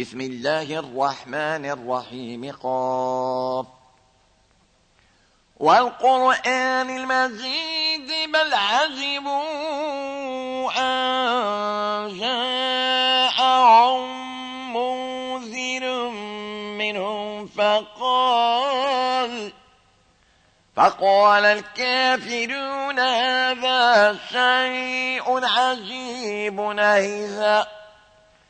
بسم الله الرحمن الرحيم. قاف. والقرآن المجيد بل عجبوا أن جاءهم منذر منهم فقال فقال الكافرون هذا شيء عجيب أهذا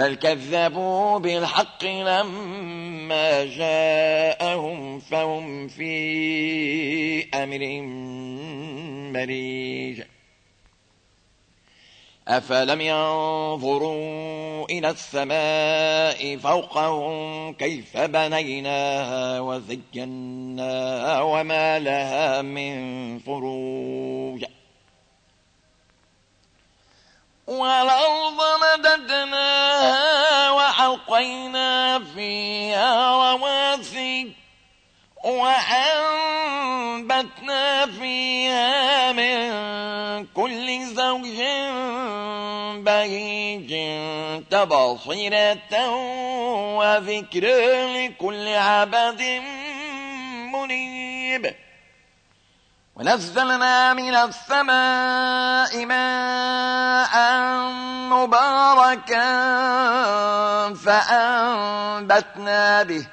بل كذبوا بالحق لما جاءهم فهم في أمر مريج أفلم ينظروا إلى السماء فوقهم كيف بنيناها وزيناها وما لها من فروج والأرض وألقينا فيها رواسي وأنبتنا فيها من كل زوج بهيج تبصرة وذكر لكل عبد منيب. ونزلنا من السماء ماء مباركا فأنبتنا به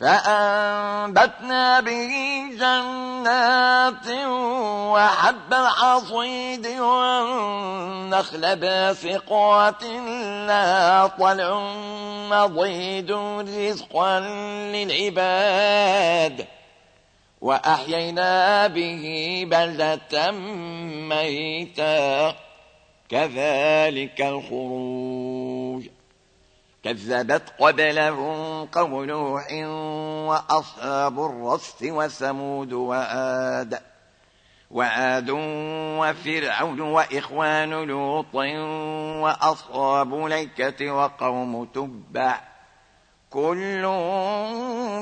فأنبتنا به جنات وحب العصيد والنخل باسقات لها طلع مضيد رزقا للعباد. وأحيينا به بلدة ميتا. كذلك الخروج. كذبت قبلهم قوم نوح وأصحاب الرس وثمود وآد وآد وفرعون وإخوان لوط وأصحاب ليكة وقوم تبع. كل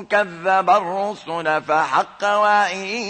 كذب الرسل فحق وعيد.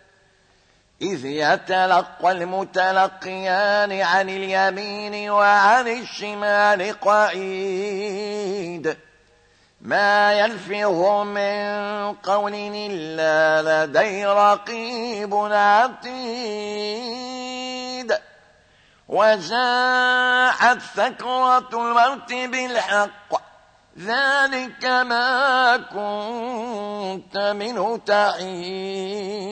إذ يتلقى المتلقيان عن اليمين وعن الشمال قعيد. ما يلفظ من قول إلا لدي رقيب عتيد. وجاءت سكرة الموت بالحق. ذلك ما كنت منه تعيد.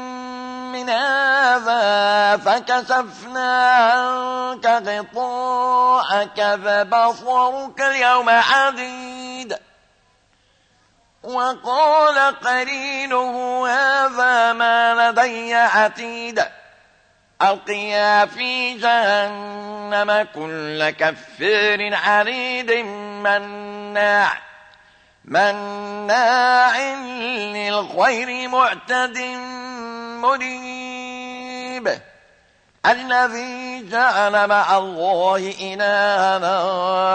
من هذا فكشفنا عنك غطاءك فبصرك اليوم حديد وقال قرينه هذا ما لدي عتيد. ألقيا في جهنم كل كفير عنيد مناع. مناع للخير معتد مريب الذي جعل مع الله إلها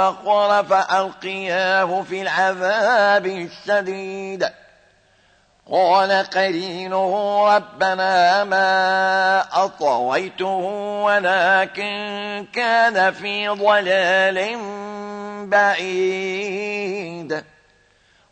آخر فألقياه في العذاب الشديد. قال قرينه ربنا ما أطويته ولكن كان في ضلال بعيد.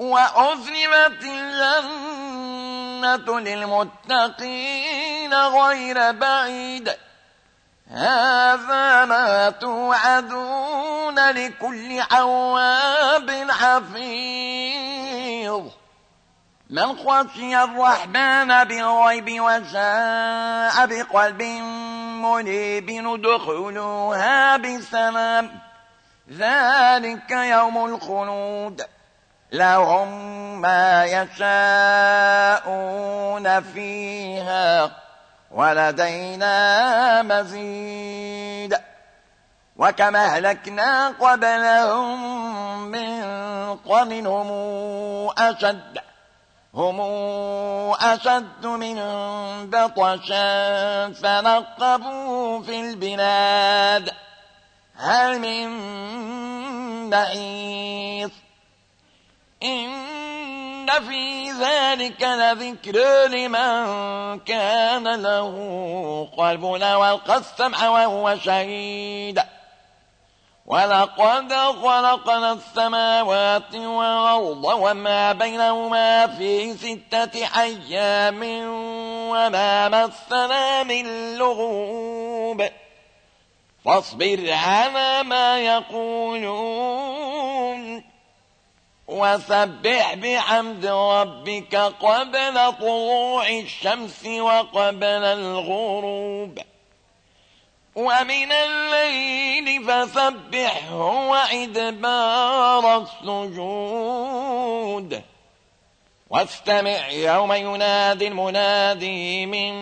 وأزلمت الجنة للمتقين غير بعيد. هذا ما توعدون لكل عواب حفيظ. من خشي الرحمن بالغيب وجاء بقلب منيب ندخلوها بسلام. ذلك يوم الخلود. لهم ما يشاءون فيها ولدينا مزيد وكما أهلكنا قبلهم من قرن هم أشد هم أشد من بطشا فنقبوا في البلاد هل من بعيث إن في ذلك لذكر لمن كان له قلب والقى السمع وهو شهيد ولقد خلقنا السماوات والأرض وما بينهما في ستة أيام وما مسنا من لغوب فاصبر على ما يقولون وسبح بحمد ربك قبل طلوع الشمس وقبل الغروب. ومن الليل فسبحه وإدبار السجود. واستمع يوم ينادي المنادي من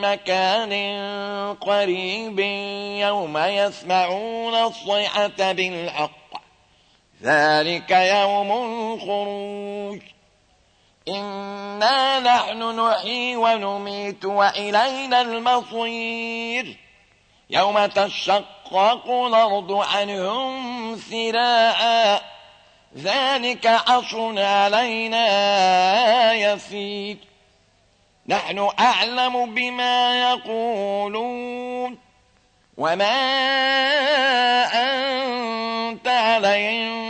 مكان قريب يوم يسمعون الصيحة بالحق. ذلك يوم الخروج. إنا نحن نحيي ونميت وإلينا المصير. يوم تشقق الأرض عنهم سراعا. ذلك عصر علينا يسير. نحن أعلم بما يقولون. وما أنت عليهم